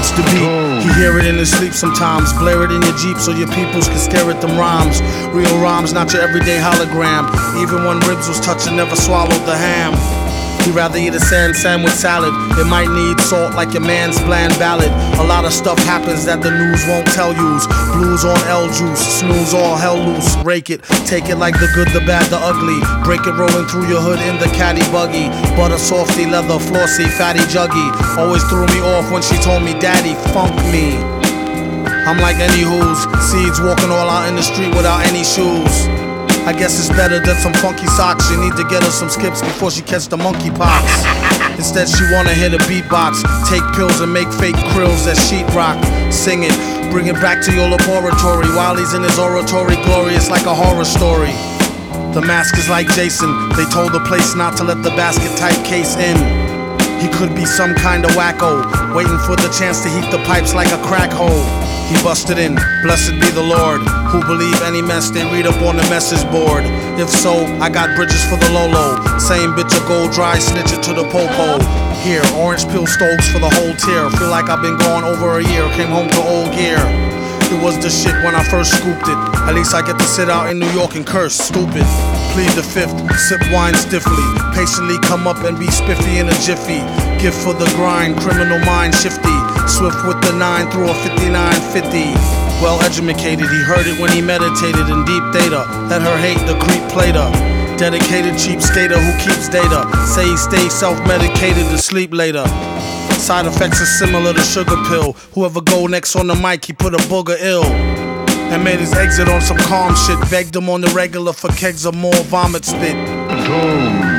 It's the beat. Oh. You hear it in his sleep sometimes. Blare it in your Jeep so your peoples can stare at them rhymes. Real rhymes, not your everyday hologram. Even when ribs was touching, never swallowed the ham. He'd rather eat a sand sandwich salad. It might need salt like your man's bland ballad. A lot of stuff happens that the news won't tell yous. Blues on L juice, snooze all hell loose. Rake it, take it like the good, the bad, the ugly. Break it rolling through your hood in the caddy buggy. Butter softy, leather, flossy, fatty juggy. Always threw me off when she told me, Daddy, funk me. I'm like any who's seeds walking all out in the street without any shoes. I guess it's better than some funky socks. You need to get her some skips before she catch the monkeypox. Instead, she wanna hit a beatbox, take pills and make fake krills that sheetrock. Sing it, bring it back to your laboratory while he's in his oratory, glorious like a horror story. The mask is like Jason. They told the place not to let the basket type case in. He could be some kind of wacko, waiting for the chance to heat the pipes like a crack hole. He busted in, blessed be the Lord, who believe any mess they read up on the message board. If so, I got bridges for the Lolo. Same bitch a gold dry, snitch it to the popo. Here, orange peel stokes for the whole tier. Feel like I've been gone over a year, came home to old gear. It was the shit when I first scooped it. At least I get to sit out in New York and curse, stupid. Plead the fifth, sip wine stiffly. Patiently come up and be spiffy in a jiffy. Gift for the grind, criminal mind shifty. Swift with the nine through a 5950. Well educated, he heard it when he meditated in deep data. Let her hate the creep plater. Dedicated cheap skater who keeps data. Say he stays self medicated to sleep later. Side effects are similar to sugar pill. Whoever go next on the mic, he put a booger ill. And made his exit on some calm shit. Begged him on the regular for kegs of more vomit spit. Tone.